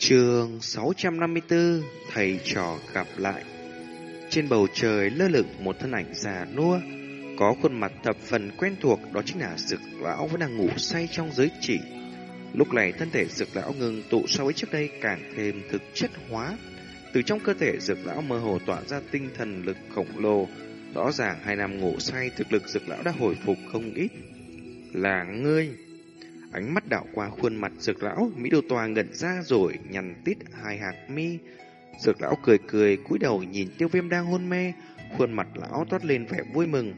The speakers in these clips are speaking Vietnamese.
Trường 654 Thầy trò gặp lại. Trên bầu trời lơ lửng một thân ảnh già nua, Có khuôn mặt thập phần quen thuộc, Đó chính là Dực Lão vẫn đang ngủ say trong giới chỉ. Lúc này thân thể Dực Lão ngừng tụ so với trước đây càng thêm thực chất hóa. Từ trong cơ thể Dực Lão mơ hồ tỏa ra tinh thần lực khổng lồ, Rõ ràng hai năm ngủ say, thực lực Dực Lão đã hồi phục không ít. Là ngươi! Ánh mắt đảo qua khuôn mặt dược lão, Mỹ Đô Toa ngẩn ra rồi nhằn tít hai hạt mi. Dược lão cười cười, cúi đầu nhìn tiêu viêm đang hôn mê, khuôn mặt lão toát lên vẻ vui mừng.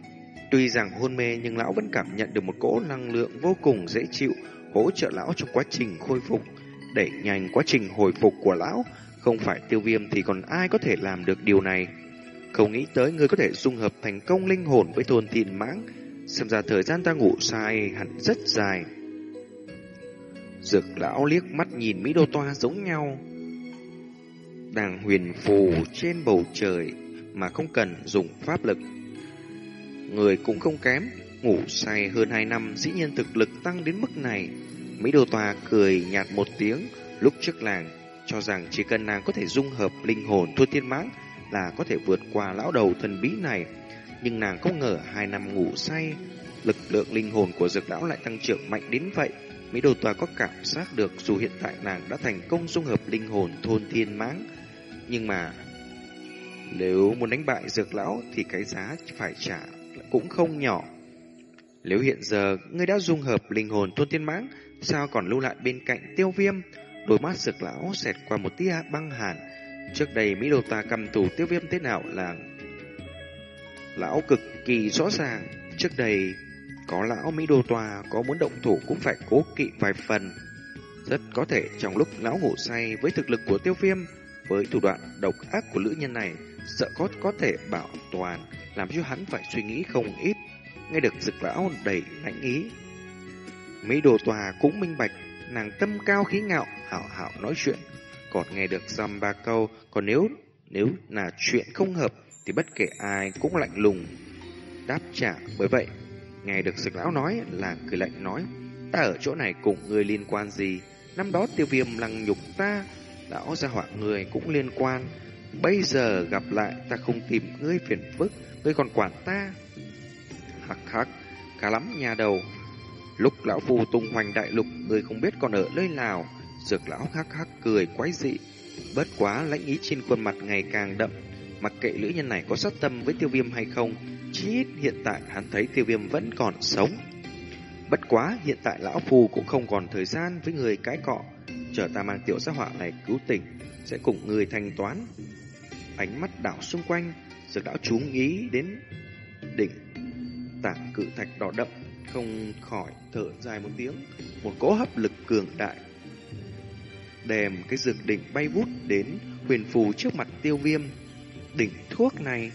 Tuy rằng hôn mê nhưng lão vẫn cảm nhận được một cỗ năng lượng vô cùng dễ chịu, hỗ trợ lão trong quá trình khôi phục. Đẩy nhanh quá trình hồi phục của lão, không phải tiêu viêm thì còn ai có thể làm được điều này. Không nghĩ tới người có thể dung hợp thành công linh hồn với thôn thịn mãng, xem ra thời gian ta ngủ sai hẳn rất dài. Dược lão liếc mắt nhìn Mỹ Đô Toa giống nhau. Đang huyền phù trên bầu trời mà không cần dùng pháp lực. Người cũng không kém, ngủ say hơn hai năm dĩ nhiên thực lực tăng đến mức này. Mỹ Đô Toa cười nhạt một tiếng lúc trước làng cho rằng chỉ cần nàng có thể dung hợp linh hồn thua thiên mãng là có thể vượt qua lão đầu thần bí này. Nhưng nàng không ngờ hai năm ngủ say, lực lượng linh hồn của dược lão lại tăng trưởng mạnh đến vậy. Mỹ Đồ Tòa có cảm giác được dù hiện tại nàng đã thành công dung hợp linh hồn thôn thiên mãng, nhưng mà nếu muốn đánh bại dược lão thì cái giá phải trả cũng không nhỏ. Nếu hiện giờ ngươi đã dung hợp linh hồn thôn thiên mãng, sao còn lưu lại bên cạnh tiêu viêm? Đôi mắt dược lão xẹt qua một tia băng hàn. Trước đây Mỹ Đồ Tòa cầm tù tiêu viêm thế nào là lão cực kỳ rõ ràng. Trước đây có lão Mỹ Đô Tòa có muốn động thủ cũng phải cố kỵ vài phần. Rất có thể trong lúc lão ngủ say với thực lực của tiêu viêm, với thủ đoạn độc ác của nữ nhân này, sợ có có thể bảo toàn, làm cho hắn phải suy nghĩ không ít. Nghe được dực lão đầy lãnh ý. Mỹ Đô Tòa cũng minh bạch, nàng tâm cao khí ngạo, hảo hảo nói chuyện. Còn nghe được dăm ba câu, còn nếu nếu là chuyện không hợp thì bất kể ai cũng lạnh lùng đáp trả. Bởi vậy, Nghe được sực lão nói, là cười lạnh nói, ta ở chỗ này cùng người liên quan gì? Năm đó tiêu viêm lăng nhục ta, lão gia họa người cũng liên quan. Bây giờ gặp lại ta không tìm ngươi phiền phức, ngươi còn quản ta. Hắc hắc, khá lắm nhà đầu. Lúc lão phu tung hoành đại lục, ngươi không biết còn ở nơi nào. Dược lão hắc hắc cười quái dị. Bất quá lãnh ý trên khuôn mặt ngày càng đậm. Mặc kệ lữ nhân này có sát tâm với tiêu viêm hay không, Chí ít hiện tại hắn thấy tiêu viêm vẫn còn sống. Bất quá hiện tại lão phù cũng không còn thời gian với người cái cọ. Chờ ta mang tiểu gia họa này cứu tỉnh, sẽ cùng người thanh toán. Ánh mắt đảo xung quanh, dược lão chú ý đến đỉnh tảng cự thạch đỏ đậm, không khỏi thở dài một tiếng, một cỗ hấp lực cường đại. Đèm cái dược đỉnh bay vút đến huyền phù trước mặt tiêu viêm. Đỉnh thuốc này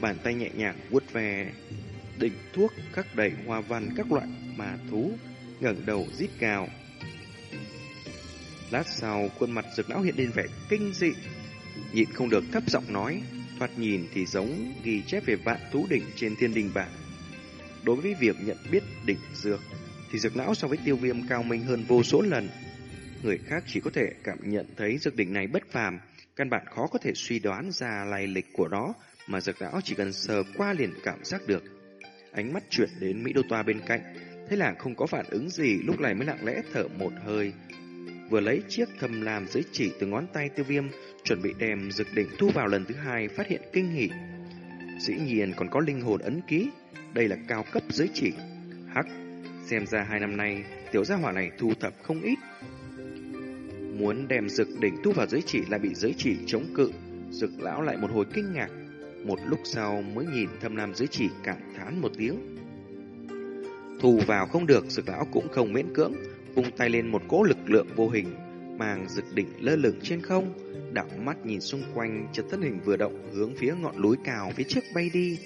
Bàn tay nhẹ nhàng vuốt về đỉnh thuốc khắc đầy hoa văn các loại mà thú, ngẩng đầu rít gào. Lát sau, khuôn mặt dược lão hiện lên vẻ kinh dị, nhịn không được thấp giọng nói, thoạt nhìn thì giống ghi chép về vạn thú đỉnh trên thiên đình bảng. Đối với việc nhận biết đỉnh dược, thì dược lão so với tiêu viêm cao minh hơn vô số lần. Người khác chỉ có thể cảm nhận thấy dược đỉnh này bất phàm, căn bản khó có thể suy đoán ra lai lịch của nó, mà giật lão chỉ cần sờ qua liền cảm giác được. Ánh mắt chuyển đến Mỹ Đô Toa bên cạnh, thấy làng không có phản ứng gì, lúc này mới lặng lẽ thở một hơi. Vừa lấy chiếc thầm làm giới chỉ từ ngón tay tiêu viêm, chuẩn bị đem dược đỉnh thu vào lần thứ hai, phát hiện kinh hỉ. Dĩ nhiên còn có linh hồn ấn ký, đây là cao cấp giới chỉ. Hắc, xem ra hai năm nay, tiểu gia hỏa này thu thập không ít. Muốn đem dược đỉnh thu vào giới chỉ lại bị giới chỉ chống cự, dược lão lại một hồi kinh ngạc, một lúc sau mới nhìn thâm nam dưới chỉ cảm thán một tiếng. Thù vào không được, dược lão cũng không miễn cưỡng, vung tay lên một cỗ lực lượng vô hình, mang dực đỉnh lơ lửng trên không, đảo mắt nhìn xung quanh, chợt thân hình vừa động hướng phía ngọn núi cao phía trước bay đi,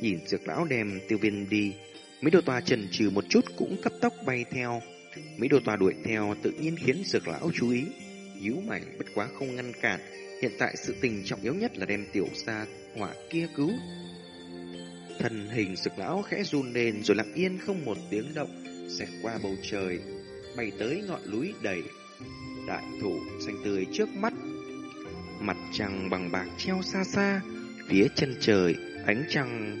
nhìn dược lão đem tiêu viên đi. Mỹ đồ tòa trần trừ một chút cũng cấp tốc bay theo. Mỹ đồ tòa đuổi theo tự nhiên khiến dược lão chú ý, nhíu mày bất quá không ngăn cản. Hiện tại sự tình trọng yếu nhất là đem tiểu gia hỏa kia cứu. Thần hình sực lão khẽ run lên rồi lặng yên không một tiếng động, xẹt qua bầu trời, bay tới ngọn núi đầy đại thủ xanh tươi trước mắt. Mặt trăng bằng bạc treo xa xa, phía chân trời, ánh trăng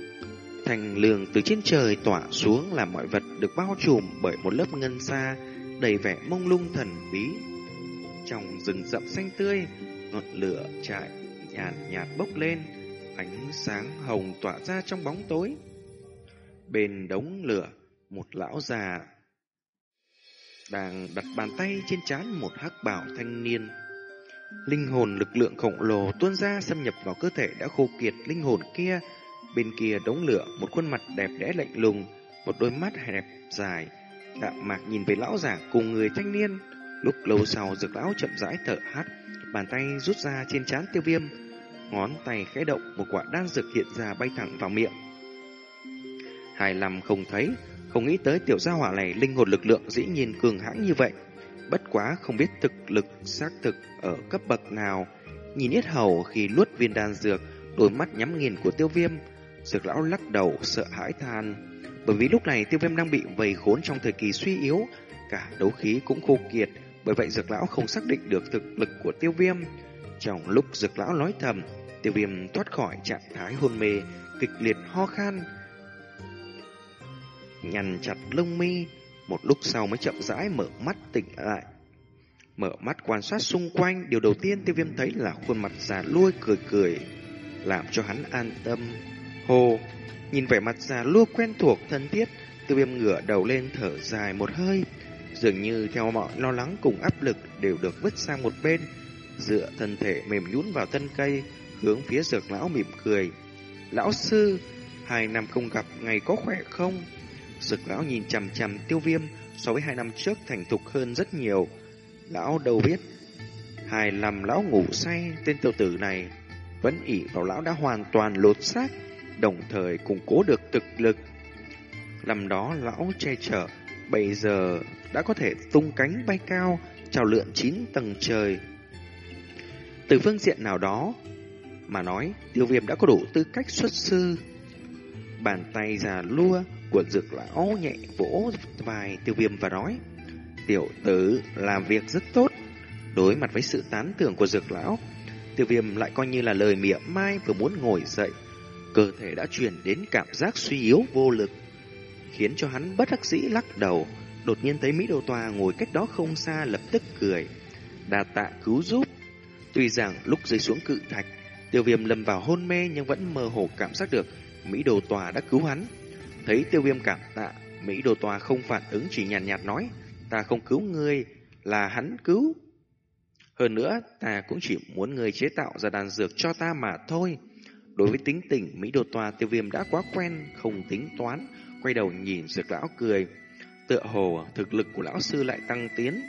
thành lường từ trên trời tỏa xuống làm mọi vật được bao trùm bởi một lớp ngân xa đầy vẻ mông lung thần bí. Trong rừng rậm xanh tươi, ngọn lửa chạy nhạt nhạt bốc lên, ánh sáng hồng tỏa ra trong bóng tối. Bên đống lửa, một lão già đang đặt bàn tay trên trán một hắc bảo thanh niên. Linh hồn lực lượng khổng lồ tuôn ra xâm nhập vào cơ thể đã khô kiệt linh hồn kia. Bên kia đống lửa, một khuôn mặt đẹp đẽ lạnh lùng, một đôi mắt hẹp dài. Đạm mạc nhìn về lão giả cùng người thanh niên. Lúc lâu sau, dược lão chậm rãi thở hát, bàn tay rút ra trên trán tiêu viêm. Ngón tay khẽ động, một quả đan dược hiện ra bay thẳng vào miệng. Hài lầm không thấy, không nghĩ tới tiểu gia hỏa này linh hồn lực lượng dĩ nhiên cường hãn như vậy. Bất quá không biết thực lực xác thực ở cấp bậc nào. Nhìn ít hầu khi nuốt viên đan dược, đôi mắt nhắm nghiền của tiêu viêm. Dược lão lắc đầu sợ hãi than. Bởi vì lúc này tiêu viêm đang bị vầy khốn trong thời kỳ suy yếu, cả đấu khí cũng khô kiệt. Bởi vậy dược lão không xác định được thực lực của tiêu viêm. Trong lúc dược lão nói thầm, tiêu viêm thoát khỏi trạng thái hôn mê, kịch liệt ho khan, nhằn chặt lông mi, một lúc sau mới chậm rãi mở mắt tỉnh lại. Mở mắt quan sát xung quanh, điều đầu tiên tiêu viêm thấy là khuôn mặt già lui cười cười, làm cho hắn an tâm. Hồ, nhìn vẻ mặt già lua quen thuộc thân thiết, tiêu viêm ngửa đầu lên thở dài một hơi, dường như theo mọi lo lắng cùng áp lực đều được vứt sang một bên, dựa thân thể mềm nhún vào thân cây, hướng phía dược lão mỉm cười. Lão sư, hai năm không gặp, ngày có khỏe không? Dược lão nhìn chằm chằm tiêu viêm so với hai năm trước thành thục hơn rất nhiều. Lão đâu biết, hài làm lão ngủ say tên tiểu tử này vẫn ỉ vào lão đã hoàn toàn lột xác, đồng thời củng cố được thực lực. Làm đó lão che chở, bây giờ đã có thể tung cánh bay cao, trào lượn chín tầng trời. Từ phương diện nào đó mà nói, tiêu viêm đã có đủ tư cách xuất sư. Bàn tay già lua của dược lão nhẹ vỗ vai tiêu viêm và nói Tiểu tử làm việc rất tốt Đối mặt với sự tán thưởng của dược lão Tiêu viêm lại coi như là lời mỉa mai vừa muốn ngồi dậy Cơ thể đã chuyển đến cảm giác suy yếu vô lực Khiến cho hắn bất đắc dĩ lắc đầu Đột nhiên thấy Mỹ Đô Tòa ngồi cách đó không xa lập tức cười Đà tạ cứu giúp Tuy rằng lúc rơi xuống cự thạch Tiêu viêm lâm vào hôn mê nhưng vẫn mơ hồ cảm giác được Mỹ Đồ Tòa đã cứu hắn Thấy tiêu viêm cảm tạ, Mỹ Đồ Tòa không phản ứng chỉ nhàn nhạt, nhạt nói, ta không cứu ngươi, là hắn cứu. Hơn nữa, ta cũng chỉ muốn ngươi chế tạo ra đàn dược cho ta mà thôi. Đối với tính tình, Mỹ Đồ Tòa tiêu viêm đã quá quen, không tính toán, quay đầu nhìn dược lão cười. Tựa hồ, thực lực của lão sư lại tăng tiến.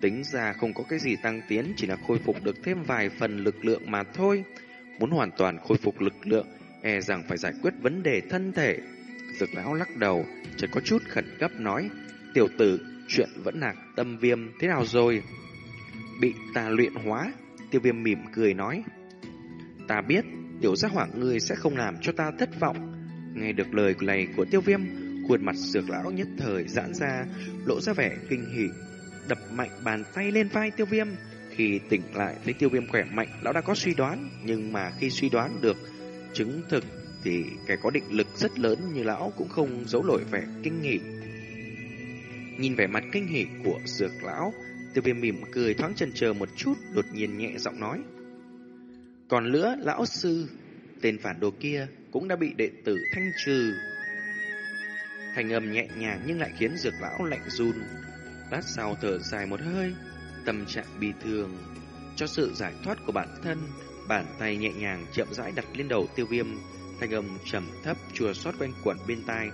Tính ra không có cái gì tăng tiến, chỉ là khôi phục được thêm vài phần lực lượng mà thôi. Muốn hoàn toàn khôi phục lực lượng, e rằng phải giải quyết vấn đề thân thể. Dược lão lắc đầu, Chẳng có chút khẩn cấp nói, tiểu tử, chuyện vẫn nạc tâm viêm thế nào rồi? Bị ta luyện hóa, tiêu viêm mỉm cười nói, ta biết, tiểu giác hỏa ngươi sẽ không làm cho ta thất vọng. Nghe được lời này của tiêu viêm, khuôn mặt dược lão nhất thời giãn ra, lộ ra vẻ kinh hỉ, đập mạnh bàn tay lên vai tiêu viêm. Khi tỉnh lại thấy tiêu viêm khỏe mạnh, lão đã có suy đoán, nhưng mà khi suy đoán được chứng thực thì kẻ có định lực rất lớn như lão cũng không giấu nổi vẻ kinh hỉ Nhìn vẻ mặt kinh hỉ của dược lão, tiêu viêm mỉm cười thoáng chần chờ một chút, đột nhiên nhẹ giọng nói. Còn nữa, lão sư, tên phản đồ kia cũng đã bị đệ tử thanh trừ. Thành âm nhẹ nhàng nhưng lại khiến dược lão lạnh run. Lát sau thở dài một hơi, tâm trạng bi thường. Cho sự giải thoát của bản thân, bàn tay nhẹ nhàng chậm rãi đặt lên đầu tiêu viêm, thanh âm trầm thấp chùa xót quanh quẩn bên tai.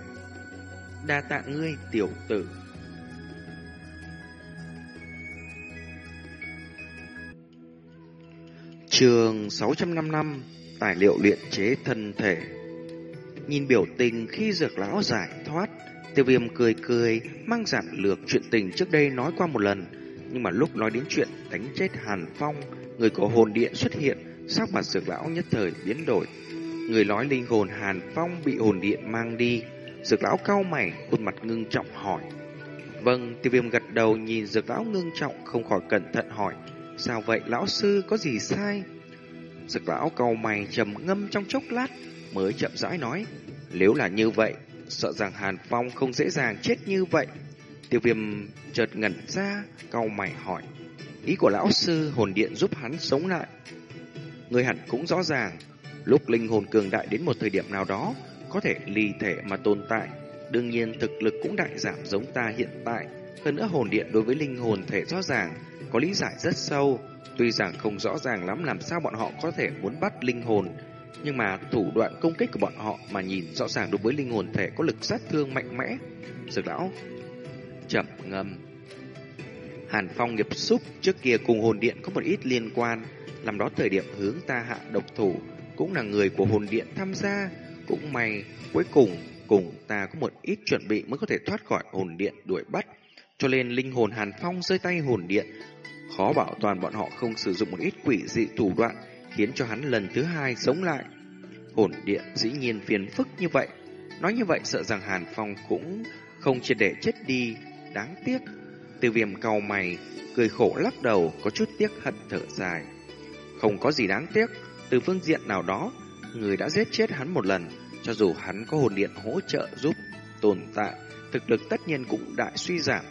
Đa tạ ngươi, tiểu tử. Trường 655 Tài liệu luyện chế thân thể Nhìn biểu tình khi dược lão giải thoát Tiêu viêm cười cười Mang giản lược chuyện tình trước đây nói qua một lần Nhưng mà lúc nói đến chuyện đánh chết Hàn Phong Người có hồn điện xuất hiện Sắc mặt dược lão nhất thời biến đổi Người nói linh hồn Hàn Phong bị hồn điện mang đi. Dược lão cao mày, khuôn mặt ngưng trọng hỏi. Vâng, tiêu viêm gật đầu nhìn dược lão ngưng trọng không khỏi cẩn thận hỏi. Sao vậy lão sư có gì sai? Dược lão cau mày trầm ngâm trong chốc lát mới chậm rãi nói. Nếu là như vậy, sợ rằng Hàn Phong không dễ dàng chết như vậy. Tiêu viêm chợt ngẩn ra, cau mày hỏi. Ý của lão sư hồn điện giúp hắn sống lại. Người hẳn cũng rõ ràng, lúc linh hồn cường đại đến một thời điểm nào đó, có thể ly thể mà tồn tại. Đương nhiên thực lực cũng đại giảm giống ta hiện tại. Hơn nữa hồn điện đối với linh hồn thể rõ ràng, có lý giải rất sâu. Tuy rằng không rõ ràng lắm làm sao bọn họ có thể muốn bắt linh hồn, nhưng mà thủ đoạn công kích của bọn họ mà nhìn rõ ràng đối với linh hồn thể có lực sát thương mạnh mẽ. Dược lão chậm ngâm. Hàn Phong nghiệp xúc trước kia cùng hồn điện có một ít liên quan, làm đó thời điểm hướng ta hạ độc thủ cũng là người của hồn điện tham gia, cũng may cuối cùng cùng ta có một ít chuẩn bị mới có thể thoát khỏi hồn điện đuổi bắt. Cho nên linh hồn Hàn Phong rơi tay hồn điện, khó bảo toàn bọn họ không sử dụng một ít quỷ dị thủ đoạn khiến cho hắn lần thứ hai sống lại. Hồn điện dĩ nhiên phiền phức như vậy. Nói như vậy sợ rằng Hàn Phong cũng không triệt để chết đi, đáng tiếc. Từ viêm cầu mày, cười khổ lắc đầu, có chút tiếc hận thở dài. Không có gì đáng tiếc, từ phương diện nào đó, người đã giết chết hắn một lần, cho dù hắn có hồn điện hỗ trợ giúp tồn tại, thực lực tất nhiên cũng đại suy giảm,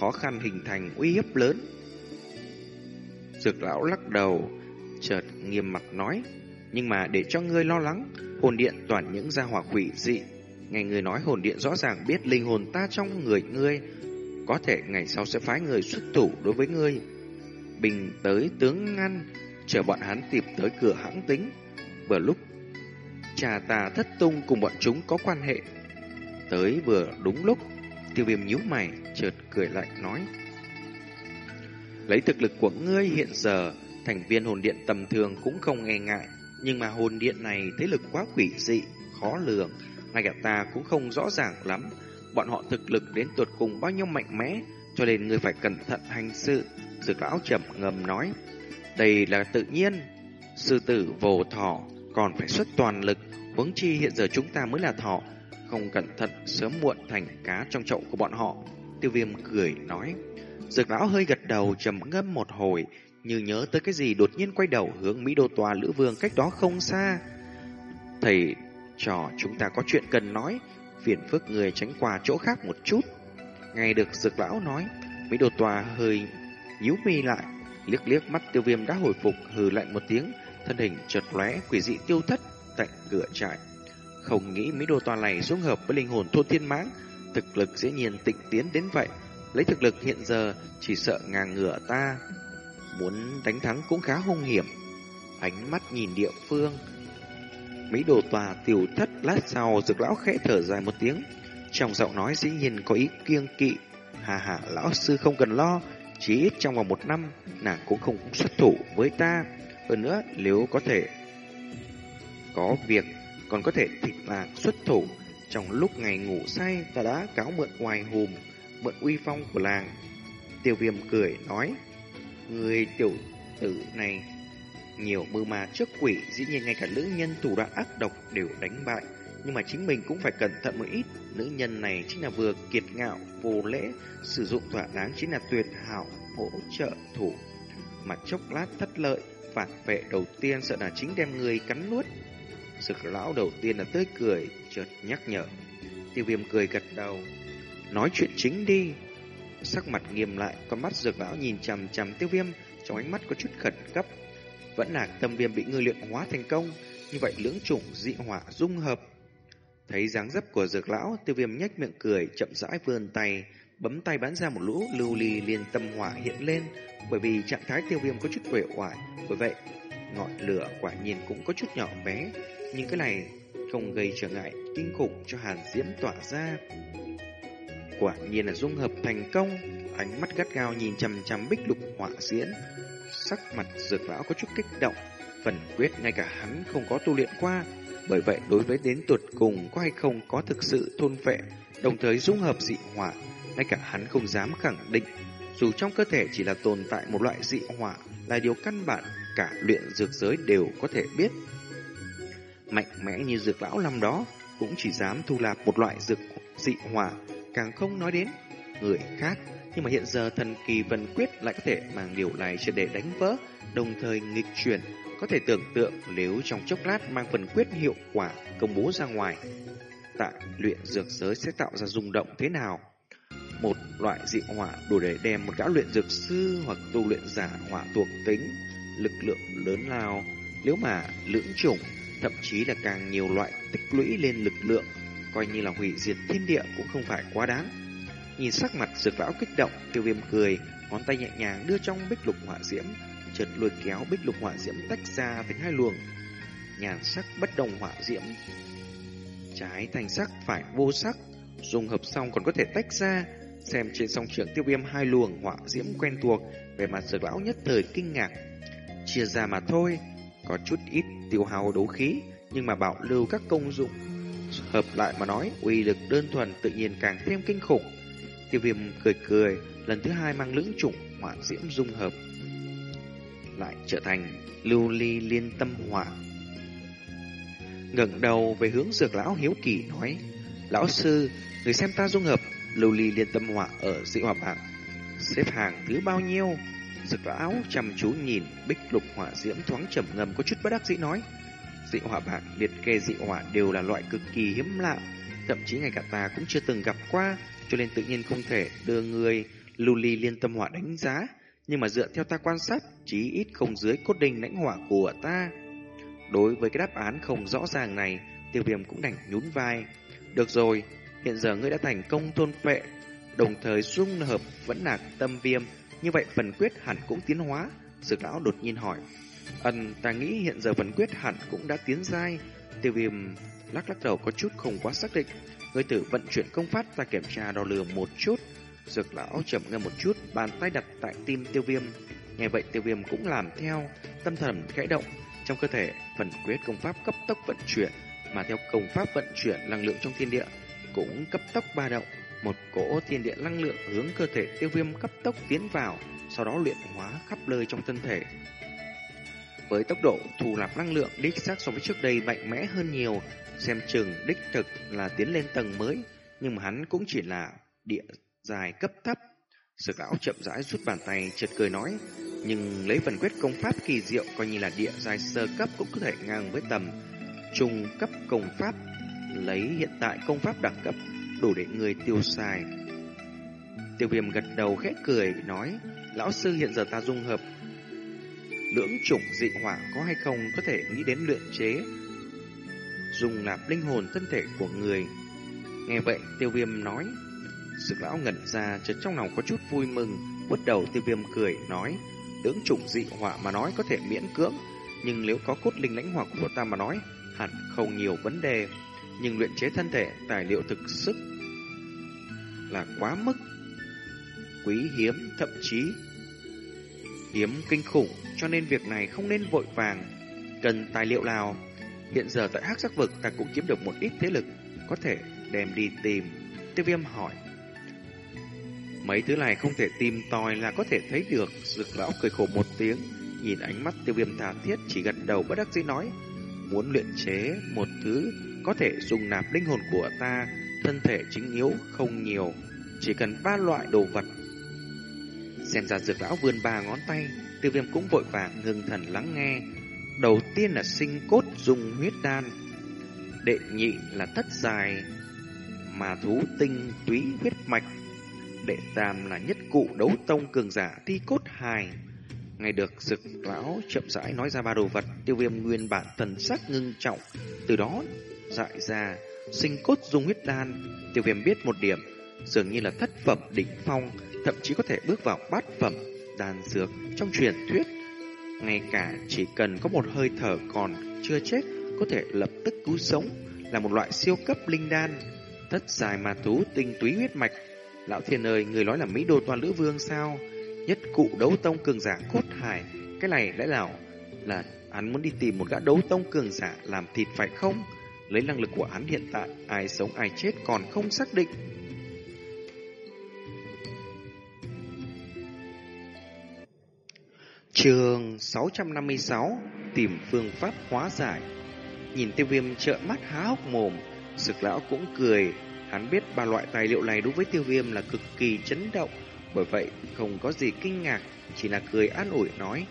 khó khăn hình thành uy hiếp lớn. Dược lão lắc đầu, chợt nghiêm mặt nói, nhưng mà để cho ngươi lo lắng, hồn điện toàn những gia hỏa quỷ dị. Ngày người nói hồn điện rõ ràng biết linh hồn ta trong người ngươi, có thể ngày sau sẽ phái người xuất thủ đối với ngươi. Bình tới tướng ngăn, chờ bọn hắn tìm tới cửa hãng tính. Vừa lúc, trà tà thất tung cùng bọn chúng có quan hệ. Tới vừa đúng lúc, tiêu viêm nhíu mày, chợt cười lạnh nói. Lấy thực lực của ngươi hiện giờ, thành viên hồn điện tầm thường cũng không nghe ngại, nhưng mà hồn điện này thế lực quá quỷ dị, khó lường, ngay cả ta cũng không rõ ràng lắm. Bọn họ thực lực đến tuột cùng bao nhiêu mạnh mẽ, cho nên ngươi phải cẩn thận hành sự. Dược lão trầm ngầm nói, đây là tự nhiên. Sư tử vồ thỏ còn phải xuất toàn lực, huống chi hiện giờ chúng ta mới là thỏ, không cẩn thận sớm muộn thành cá trong chậu của bọn họ. Tiêu viêm cười nói, Dược lão hơi gật đầu trầm ngâm một hồi, như nhớ tới cái gì đột nhiên quay đầu hướng Mỹ Đô Tòa Lữ Vương cách đó không xa. Thầy trò chúng ta có chuyện cần nói, phiền phức người tránh qua chỗ khác một chút. Ngay được dược lão nói, Mỹ Đô Tòa hơi nhíu mi lại, liếc liếc mắt tiêu viêm đã hồi phục hừ lạnh một tiếng, thân hình chợt lóe quỷ dị tiêu thất tại cửa trại. Không nghĩ Mỹ Đô Tòa này dung hợp với linh hồn thôn thiên mãng, thực lực dễ nhiên tịnh tiến đến vậy. Lấy thực lực hiện giờ chỉ sợ ngang ngửa ta. Muốn đánh thắng cũng khá hung hiểm. Ánh mắt nhìn địa phương. Mỹ đồ tòa tiểu thất lát sau dược lão khẽ thở dài một tiếng. Trong giọng nói dĩ nhiên có ý kiêng kỵ. Hà hà lão sư không cần lo. Chỉ ít trong vòng một năm nàng cũng không xuất thủ với ta. Hơn nữa nếu có thể có việc còn có thể thịt lạc xuất thủ. Trong lúc ngày ngủ say ta đã cáo mượn ngoài hùm mượn uy phong của làng. Tiêu viêm cười nói, người tiểu tử này nhiều mưu mà trước quỷ, dĩ nhiên ngay cả nữ nhân thủ đoạn ác độc đều đánh bại. Nhưng mà chính mình cũng phải cẩn thận một ít. Nữ nhân này chính là vừa kiệt ngạo, vô lễ, sử dụng thỏa đáng chính là tuyệt hảo, hỗ trợ thủ. mà chốc lát thất lợi, phản vệ đầu tiên sợ là chính đem người cắn nuốt. Sực lão đầu tiên là tươi cười, chợt nhắc nhở. Tiêu viêm cười gật đầu, Nói chuyện chính đi. Sắc mặt nghiêm lại, con mắt dược lão nhìn chằm chằm tiêu viêm, trong ánh mắt có chút khẩn cấp. Vẫn là tâm viêm bị ngươi luyện hóa thành công, như vậy lưỡng chủng dị hỏa dung hợp. Thấy dáng dấp của dược lão, tiêu viêm nhếch miệng cười, chậm rãi vươn tay, bấm tay bắn ra một lũ lưu ly liên tâm hỏa hiện lên, bởi vì trạng thái tiêu viêm có chút uể oải, bởi vậy ngọn lửa quả nhiên cũng có chút nhỏ bé, nhưng cái này không gây trở ngại kinh khủng cho hàn diễm tỏa ra. Quả nhiên là dung hợp thành công, ánh mắt gắt gao nhìn chằm chằm bích lục họa diễn. Sắc mặt dược lão có chút kích động, phần quyết ngay cả hắn không có tu luyện qua. Bởi vậy đối với đến tuột cùng có hay không có thực sự thôn vệ, đồng thời dung hợp dị hỏa, ngay cả hắn không dám khẳng định. Dù trong cơ thể chỉ là tồn tại một loại dị hỏa là điều căn bản cả luyện dược giới đều có thể biết. Mạnh mẽ như dược lão năm đó cũng chỉ dám thu lạp một loại dược dị hỏa càng không nói đến người khác. Nhưng mà hiện giờ thần kỳ vân quyết lại có thể mang điều này triệt để đánh vỡ, đồng thời nghịch chuyển. Có thể tưởng tượng nếu trong chốc lát mang phần quyết hiệu quả công bố ra ngoài, tại luyện dược giới sẽ tạo ra rung động thế nào? Một loại dị hỏa đủ để đem một gã luyện dược sư hoặc tu luyện giả hỏa thuộc tính, lực lượng lớn lao. Nếu mà lưỡng chủng, thậm chí là càng nhiều loại tích lũy lên lực lượng, coi như là hủy diệt thiên địa cũng không phải quá đáng. Nhìn sắc mặt dược lão kích động, tiêu viêm cười, ngón tay nhẹ nhàng đưa trong bích lục hỏa diễm, chợt lôi kéo bích lục hỏa diễm tách ra thành hai luồng. Nhàn sắc bất đồng hỏa diễm, trái thành sắc phải vô sắc, dùng hợp xong còn có thể tách ra. Xem trên song trưởng tiêu viêm hai luồng hỏa diễm quen thuộc, về mặt dược lão nhất thời kinh ngạc. Chia ra mà thôi, có chút ít tiêu hao đấu khí, nhưng mà bảo lưu các công dụng. Hợp lại mà nói, uy lực đơn thuần tự nhiên càng thêm kinh khủng. Tiêu viêm cười cười, lần thứ hai mang lưỡng chủng hỏa diễm dung hợp. Lại trở thành lưu ly liên tâm hỏa. ngẩng đầu về hướng dược lão hiếu kỳ nói, Lão sư, người xem ta dung hợp lưu ly liên tâm hỏa ở dị hỏa bảng. Xếp hàng thứ bao nhiêu? Dược lão chăm chú nhìn bích lục hỏa diễm thoáng trầm ngầm có chút bất đắc dĩ nói. Dị hỏa bảng liệt kê dị hỏa đều là loại cực kỳ hiếm lạ, thậm chí ngay cả ta cũng chưa từng gặp qua, cho nên tự nhiên không thể đưa người lưu ly liên tâm hỏa đánh giá. Nhưng mà dựa theo ta quan sát, chí ít không dưới cốt đinh lãnh hỏa của ta. Đối với cái đáp án không rõ ràng này, tiêu viêm cũng đành nhún vai. Được rồi, hiện giờ ngươi đã thành công tôn phệ, đồng thời dung hợp vẫn là tâm viêm, như vậy phần quyết hẳn cũng tiến hóa. Dược lão đột nhiên hỏi, ân ta nghĩ hiện giờ phần quyết hẳn cũng đã tiến giai. Tiêu viêm lắc lắc đầu có chút không quá xác định. người tử vận chuyển công pháp ta kiểm tra đo lường một chút. Dược lão chậm ngâm một chút, bàn tay đặt tại tim tiêu viêm. Nghe vậy tiêu viêm cũng làm theo, tâm thần khẽ động. Trong cơ thể, phần quyết công pháp cấp tốc vận chuyển, mà theo công pháp vận chuyển năng lượng trong thiên địa cũng cấp tốc ba động. Một cỗ thiên địa năng lượng hướng cơ thể tiêu viêm cấp tốc tiến vào, sau đó luyện hóa khắp nơi trong thân thể. Với tốc độ thu nạp năng lượng đích xác so với trước đây mạnh mẽ hơn nhiều, xem chừng đích thực là tiến lên tầng mới, nhưng mà hắn cũng chỉ là địa dài cấp thấp. sự lão chậm rãi rút bàn tay chợt cười nói, nhưng lấy phần quyết công pháp kỳ diệu coi như là địa dài sơ cấp cũng có thể ngang với tầm trung cấp công pháp. Lấy hiện tại công pháp đẳng cấp đủ để người tiêu xài. Tiêu viêm gật đầu khẽ cười nói, lão sư hiện giờ ta dung hợp lưỡng chủng dị hỏa có hay không có thể nghĩ đến luyện chế. Dùng nạp linh hồn thân thể của người. Nghe vậy, tiêu viêm nói, Sực lão ngẩn ra, chợt trong lòng có chút vui mừng, bước đầu tiêu viêm cười, nói, lưỡng chủng dị hỏa mà nói có thể miễn cưỡng, nhưng nếu có cốt linh lãnh hỏa của ta mà nói, hẳn không nhiều vấn đề, nhưng luyện chế thân thể tài liệu thực sức là quá mức quý hiếm, thậm chí hiếm kinh khủng, cho nên việc này không nên vội vàng. Cần tài liệu nào? Hiện giờ tại hắc sắc vực ta cũng kiếm được một ít thế lực, có thể đem đi tìm. Tiêu viêm hỏi. Mấy thứ này không thể tìm tòi là có thể thấy được. Dực lão cười khổ một tiếng, nhìn ánh mắt tiêu viêm thả thiết chỉ gật đầu bất đắc dĩ nói. Muốn luyện chế một thứ có thể dùng nạp linh hồn của ta, thân thể chính yếu không nhiều, chỉ cần ba loại đồ vật. Xem ra dược lão vươn ba ngón tay, tiêu viêm cũng vội vàng ngưng thần lắng nghe. Đầu tiên là sinh cốt dùng huyết đan, đệ nhị là thất dài mà thú tinh túy huyết mạch, đệ tam là nhất cụ đấu tông cường giả thi cốt hài. ngay được dực lão chậm rãi nói ra ba đồ vật, tiêu viêm nguyên bản thần sắc ngưng trọng, từ đó dại ra sinh cốt dung huyết đan. Tiêu viêm biết một điểm, dường như là thất phẩm đỉnh phong, thậm chí có thể bước vào bát phẩm đan dược trong truyền thuyết. Ngay cả chỉ cần có một hơi thở còn chưa chết, có thể lập tức cứu sống, là một loại siêu cấp linh đan. Thất dài mà thú tinh túy huyết mạch. Lão thiên ơi, người nói là Mỹ đô toàn lữ vương sao? Nhất cụ đấu tông cường giả cốt hải. Cái này lẽ nào là hắn muốn đi tìm một gã đấu tông cường giả làm thịt phải không? Lấy năng lực của hắn hiện tại, ai sống ai chết còn không xác định. Trường 656 Tìm phương pháp hóa giải Nhìn tiêu viêm trợn mắt há hốc mồm Sực lão cũng cười Hắn biết ba loại tài liệu này đối với tiêu viêm là cực kỳ chấn động, bởi vậy không có gì kinh ngạc, chỉ là cười an ủi nói,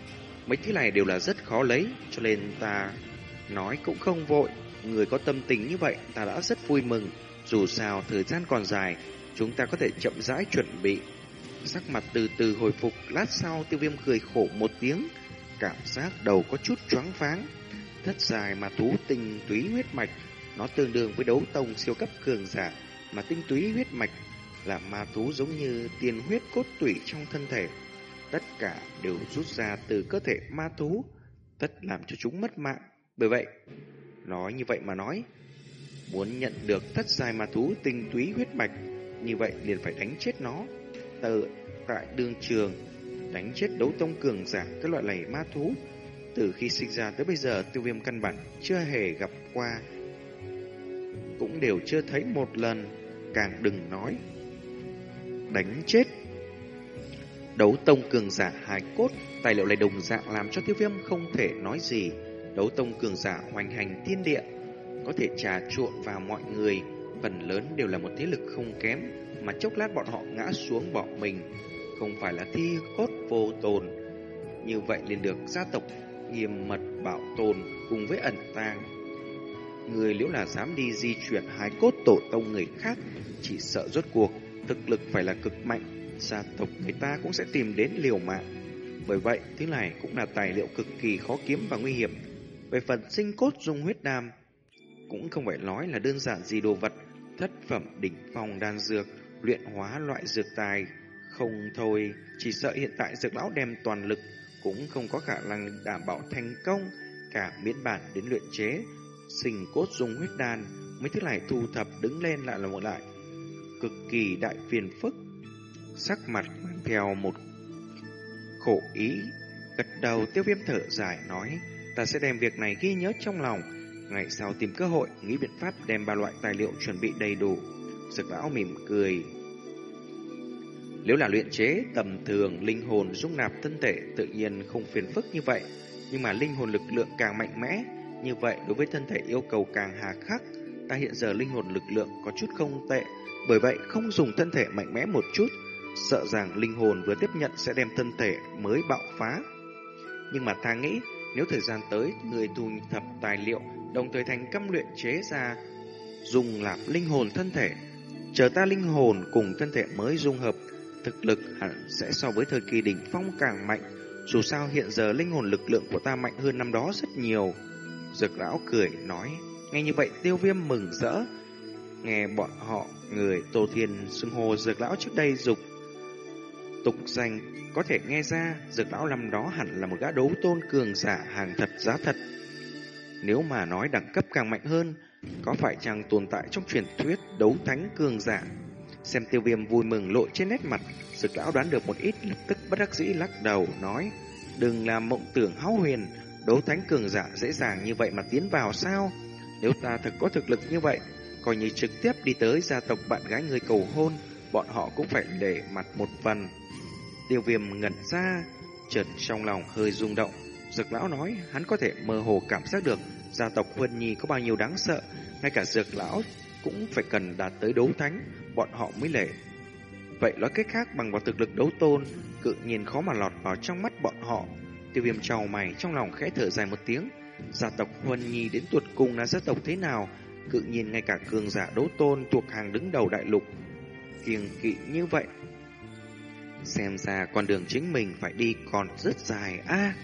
mấy thứ này đều là rất khó lấy, cho nên ta nói cũng không vội. Người có tâm tình như vậy ta đã rất vui mừng, dù sao thời gian còn dài, chúng ta có thể chậm rãi chuẩn bị. Sắc mặt từ từ hồi phục, lát sau tiêu viêm cười khổ một tiếng, cảm giác đầu có chút choáng váng. Thất dài mà thú tinh túy huyết mạch, nó tương đương với đấu tông siêu cấp cường giả, mà tinh túy huyết mạch là ma thú giống như tiền huyết cốt tủy trong thân thể. Tất cả đều rút ra từ cơ thể ma thú, tất làm cho chúng mất mạng. Bởi vậy, nói như vậy mà nói, muốn nhận được thất dài ma thú tinh túy huyết mạch, như vậy liền phải đánh chết nó tự tại đường trường, đánh chết đấu tông cường giả các loại này ma thú. Từ khi sinh ra tới bây giờ, tiêu viêm căn bản chưa hề gặp qua, cũng đều chưa thấy một lần, càng đừng nói. Đánh chết Đấu tông cường giả hài cốt, tài liệu này đồng dạng làm cho tiêu viêm không thể nói gì. Đấu tông cường giả hoành hành thiên địa, có thể trà trộn vào mọi người, phần lớn đều là một thế lực không kém, mà chốc lát bọn họ ngã xuống bỏ mình, không phải là thi cốt vô tồn. Như vậy liền được gia tộc nghiêm mật bảo tồn cùng với ẩn tàng. Người nếu là dám đi di chuyển hái cốt tổ tông người khác, chỉ sợ rốt cuộc, thực lực phải là cực mạnh, gia tộc người ta cũng sẽ tìm đến liều mạng. Bởi vậy, thứ này cũng là tài liệu cực kỳ khó kiếm và nguy hiểm. Về phần sinh cốt dung huyết đam cũng không phải nói là đơn giản gì đồ vật, thất phẩm đỉnh phong đan dược, luyện hóa loại dược tài. Không thôi, chỉ sợ hiện tại dược lão đem toàn lực cũng không có khả năng đảm bảo thành công, cả miễn bản đến luyện chế, sình cốt dung huyết đan, mấy thứ này thu thập đứng lên lại là một lại. Cực kỳ đại phiền phức, sắc mặt mang theo một khổ ý, gật đầu tiêu viêm thở dài nói, ta sẽ đem việc này ghi nhớ trong lòng, ngày sau tìm cơ hội nghĩ biện pháp đem ba loại tài liệu chuẩn bị đầy đủ. Dược lão mỉm cười. Nếu là luyện chế tầm thường linh hồn dung nạp thân thể tự nhiên không phiền phức như vậy, nhưng mà linh hồn lực lượng càng mạnh mẽ, như vậy đối với thân thể yêu cầu càng hà khắc. Ta hiện giờ linh hồn lực lượng có chút không tệ, bởi vậy không dùng thân thể mạnh mẽ một chút, sợ rằng linh hồn vừa tiếp nhận sẽ đem thân thể mới bạo phá. Nhưng mà ta nghĩ, nếu thời gian tới người thu thập tài liệu đồng thời thành công luyện chế ra dùng làm linh hồn thân thể, chờ ta linh hồn cùng thân thể mới dung hợp, thực lực hẳn sẽ so với thời kỳ đỉnh phong càng mạnh. Dù sao hiện giờ linh hồn lực lượng của ta mạnh hơn năm đó rất nhiều. Dược lão cười nói, nghe như vậy tiêu viêm mừng rỡ. Nghe bọn họ người Tô Thiên xưng hồ dược lão trước đây dục tục danh có thể nghe ra dược lão năm đó hẳn là một gã đấu tôn cường giả hàng thật giá thật. Nếu mà nói đẳng cấp càng mạnh hơn, có phải chăng tồn tại trong truyền thuyết đấu thánh cường giả? Xem tiêu viêm vui mừng lộ trên nét mặt, sực lão đoán được một ít lập tức bất đắc dĩ lắc đầu, nói Đừng làm mộng tưởng háo huyền, đấu thánh cường giả dễ dàng như vậy mà tiến vào sao? Nếu ta thật có thực lực như vậy, coi như trực tiếp đi tới gia tộc bạn gái người cầu hôn, bọn họ cũng phải để mặt một phần. Tiêu viêm ngẩn ra, chợt trong lòng hơi rung động. Dược lão nói hắn có thể mơ hồ cảm giác được gia tộc Huân Nhi có bao nhiêu đáng sợ, ngay cả dược lão cũng phải cần đạt tới đấu thánh, bọn họ mới lệ. Vậy nói cách khác bằng vào thực lực đấu tôn, cự nhiên khó mà lọt vào trong mắt bọn họ. Tiêu viêm trào mày trong lòng khẽ thở dài một tiếng. Gia tộc Huân Nhi đến tuột cùng là gia tộc thế nào? Cự nhiên ngay cả cường giả đấu tôn thuộc hàng đứng đầu đại lục. Kiêng kỵ như vậy. Xem ra con đường chính mình phải đi còn rất dài a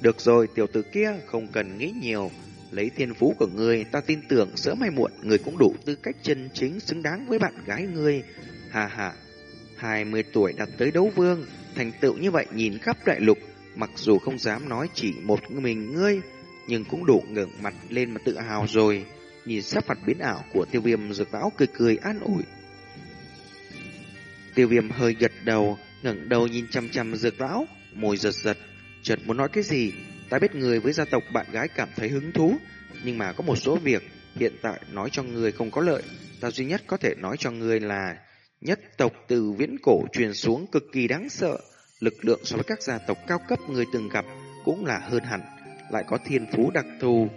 được rồi, tiểu tử kia không cần nghĩ nhiều. Lấy thiên phú của ngươi, ta tin tưởng sớm hay muộn người cũng đủ tư cách chân chính xứng đáng với bạn gái ngươi. Hà hà, 20 tuổi đạt tới đấu vương, thành tựu như vậy nhìn khắp đại lục, mặc dù không dám nói chỉ một mình ngươi, nhưng cũng đủ ngẩng mặt lên mà tự hào rồi. Nhìn sắc mặt biến ảo của tiêu viêm dược lão cười cười an ủi. Tiêu viêm hơi gật đầu, ngẩng đầu nhìn chăm chăm dược lão, môi giật giật, chợt muốn nói cái gì. Ta biết người với gia tộc bạn gái cảm thấy hứng thú, nhưng mà có một số việc hiện tại nói cho người không có lợi. Ta duy nhất có thể nói cho người là nhất tộc từ viễn cổ truyền xuống cực kỳ đáng sợ. Lực lượng so với các gia tộc cao cấp người từng gặp cũng là hơn hẳn, lại có thiên phú đặc thù.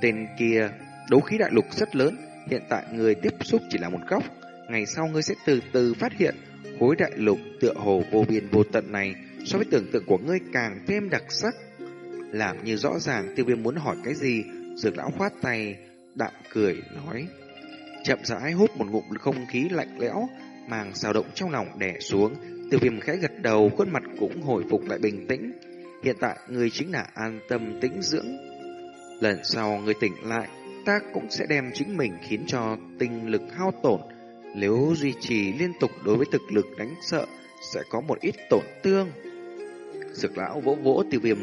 Tên kia đấu khí đại lục rất lớn, Hiện tại người tiếp xúc chỉ là một góc, ngày sau ngươi sẽ từ từ phát hiện khối đại lục tựa hồ vô biên vô tận này so với tưởng tượng của ngươi càng thêm đặc sắc. Làm như rõ ràng tiêu viêm muốn hỏi cái gì, dược lão khoát tay, đạm cười, nói. Chậm rãi hút một ngụm không khí lạnh lẽo, màng xào động trong lòng đè xuống, tiêu viêm khẽ gật đầu, khuôn mặt cũng hồi phục lại bình tĩnh. Hiện tại người chính là an tâm tĩnh dưỡng. Lần sau người tỉnh lại, ta cũng sẽ đem chính mình khiến cho tinh lực hao tổn. Nếu duy trì liên tục đối với thực lực đánh sợ, sẽ có một ít tổn thương. Dược lão vỗ vỗ tiêu viêm,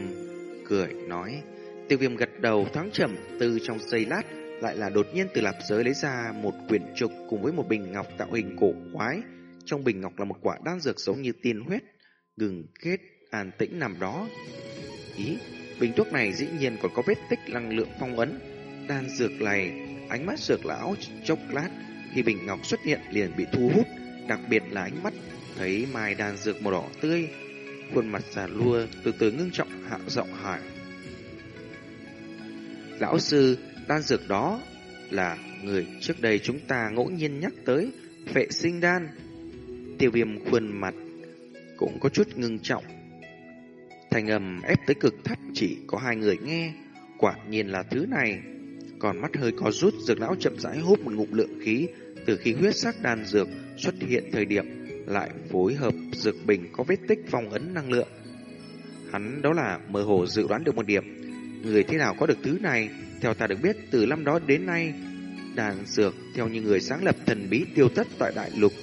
cười nói. Tiêu viêm gật đầu thoáng chậm từ trong giây lát, lại là đột nhiên từ lạp giới lấy ra một quyển trục cùng với một bình ngọc tạo hình cổ quái. Trong bình ngọc là một quả đan dược giống như tiên huyết, gừng kết an tĩnh nằm đó. Ý, bình thuốc này dĩ nhiên còn có vết tích năng lượng phong ấn. Đan dược này, ánh mắt dược lão chốc lát, khi bình ngọc xuất hiện liền bị thu hút, đặc biệt là ánh mắt thấy mai đan dược màu đỏ tươi, khuôn mặt già lua từ từ ngưng trọng hạ giọng hỏi. Lão sư, đan dược đó là người trước đây chúng ta ngẫu nhiên nhắc tới, vệ sinh đan. Tiêu viêm khuôn mặt cũng có chút ngưng trọng. Thành âm ép tới cực thấp chỉ có hai người nghe, quả nhiên là thứ này. Còn mắt hơi có rút, dược lão chậm rãi hút một ngụm lượng khí từ khi huyết sắc đan dược xuất hiện thời điểm lại phối hợp dược bình có vết tích phong ấn năng lượng. Hắn đó là mơ hồ dự đoán được một điểm, người thế nào có được thứ này, theo ta được biết từ năm đó đến nay, đàn dược theo như người sáng lập thần bí tiêu thất tại đại lục.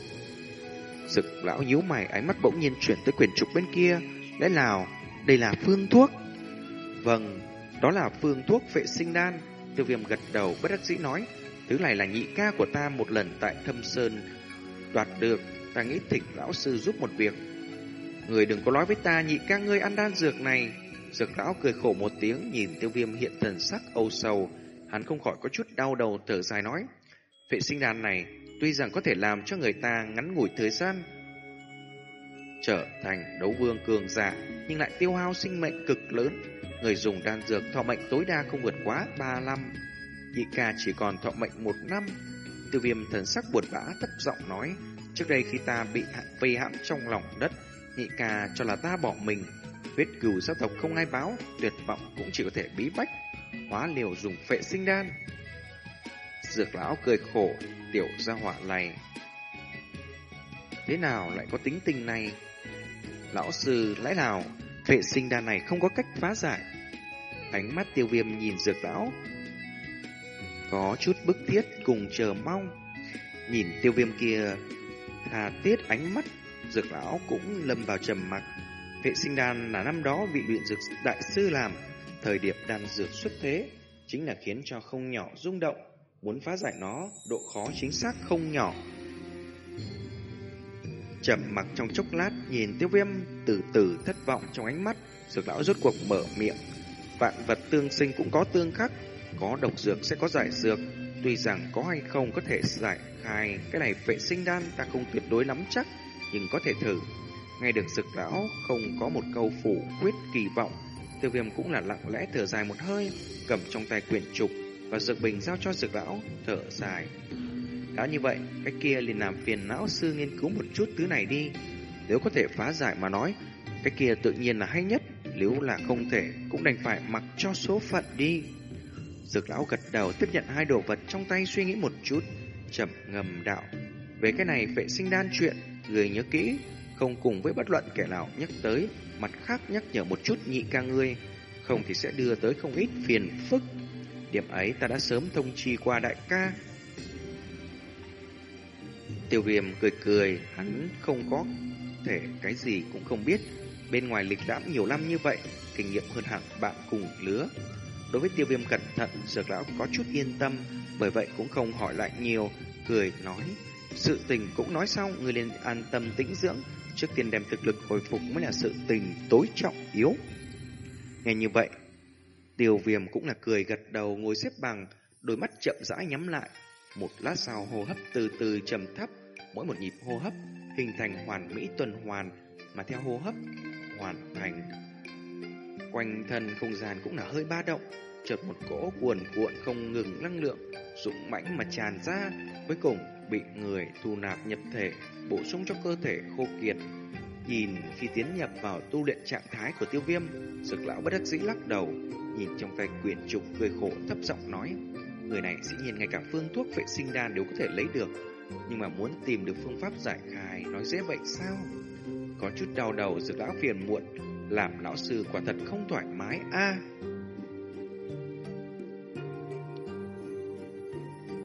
Dực lão nhíu mày ánh mắt bỗng nhiên chuyển tới quyển trục bên kia, lẽ nào đây là phương thuốc? Vâng, đó là phương thuốc vệ sinh đan. Tiêu viêm gật đầu bất đắc dĩ nói, thứ này là nhị ca của ta một lần tại thâm sơn đoạt được, ta nghĩ thỉnh lão sư giúp một việc. Người đừng có nói với ta nhị ca ngươi ăn đan dược này. Dược lão cười khổ một tiếng nhìn tiêu viêm hiện thần sắc âu sầu, hắn không khỏi có chút đau đầu thở dài nói. Vệ sinh đan này tuy rằng có thể làm cho người ta ngắn ngủi thời gian trở thành đấu vương cường giả nhưng lại tiêu hao sinh mệnh cực lớn. Người dùng đan dược thọ mệnh tối đa không vượt quá 3 năm. Nhị ca chỉ còn thọ mệnh một năm. Tiêu viêm thần sắc buồn bã thấp giọng nói, trước đây khi ta bị vây hãm trong lòng đất, nhị ca cho là ta bỏ mình. Huyết cừu gia tộc không ai báo, tuyệt vọng cũng chỉ có thể bí bách, hóa liều dùng phệ sinh đan. Dược lão cười khổ, tiểu gia hỏa này. Thế nào lại có tính tình này? Lão sư lẽ nào phệ sinh đan này không có cách phá giải? Ánh mắt tiêu viêm nhìn dược lão. Có chút bức thiết cùng chờ mong. Nhìn tiêu viêm kia thà tiết ánh mắt, dược lão cũng lâm vào trầm mặc. Vệ sinh đan là năm đó vị luyện dược đại sư làm, thời điểm đan dược xuất thế, chính là khiến cho không nhỏ rung động. Muốn phá giải nó, độ khó chính xác không nhỏ. trầm mặc trong chốc lát, nhìn tiêu viêm từ từ thất vọng trong ánh mắt, dược lão rốt cuộc mở miệng. Vạn vật tương sinh cũng có tương khắc, có độc dược sẽ có giải dược. Tuy rằng có hay không có thể giải khai cái này vệ sinh đan ta không tuyệt đối lắm chắc, nhưng có thể thử. Nghe được dược lão không có một câu phủ quyết kỳ vọng, tiêu viêm cũng là lặng lẽ thở dài một hơi, cầm trong tay quyển trục và dược bình giao cho dược lão, thở dài. Đã như vậy, cái kia liền làm phiền não sư nghiên cứu một chút thứ này đi. Nếu có thể phá giải mà nói, cái kia tự nhiên là hay nhất. Nếu là không thể, cũng đành phải mặc cho số phận đi. Dược lão gật đầu tiếp nhận hai đồ vật trong tay suy nghĩ một chút, chậm ngầm đạo. Về cái này vệ sinh đan chuyện, người nhớ kỹ, không cùng với bất luận kẻ nào nhắc tới, mặt khác nhắc nhở một chút nhị ca ngươi, không thì sẽ đưa tới không ít phiền phức. Điểm ấy ta đã sớm thông chi qua đại ca. Tiêu viêm cười cười, hắn không có thể cái gì cũng không biết. Bên ngoài lịch lãm nhiều năm như vậy, kinh nghiệm hơn hẳn bạn cùng lứa. Đối với tiêu viêm cẩn thận, dược lão có chút yên tâm, bởi vậy cũng không hỏi lại nhiều, cười nói. Sự tình cũng nói xong, người liền an tâm tĩnh dưỡng, trước tiên đem thực lực hồi phục mới là sự tình tối trọng yếu. Nghe như vậy, tiêu viêm cũng là cười gật đầu ngồi xếp bằng, đôi mắt chậm rãi nhắm lại. Một lát sau hô hấp từ từ trầm thấp, mỗi một nhịp hô hấp hình thành hoàn mỹ tuần hoàn, mà theo hô hấp hoàn thành. Quanh thân không gian cũng là hơi ba động, chợt một cỗ cuồn cuộn không ngừng năng lượng, dũng mãnh mà tràn ra, cuối cùng bị người thu nạp nhập thể, bổ sung cho cơ thể khô kiệt. Nhìn khi tiến nhập vào tu luyện trạng thái của tiêu viêm, sực lão bất đắc dĩ lắc đầu, nhìn trong tay quyển trục cười khổ thấp giọng nói, người này dĩ nhiên ngay cả phương thuốc vệ sinh đan đều có thể lấy được, nhưng mà muốn tìm được phương pháp giải khai nói dễ vậy sao? Có chút đau đầu sực lão phiền muộn, làm lão sư quả thật không thoải mái a.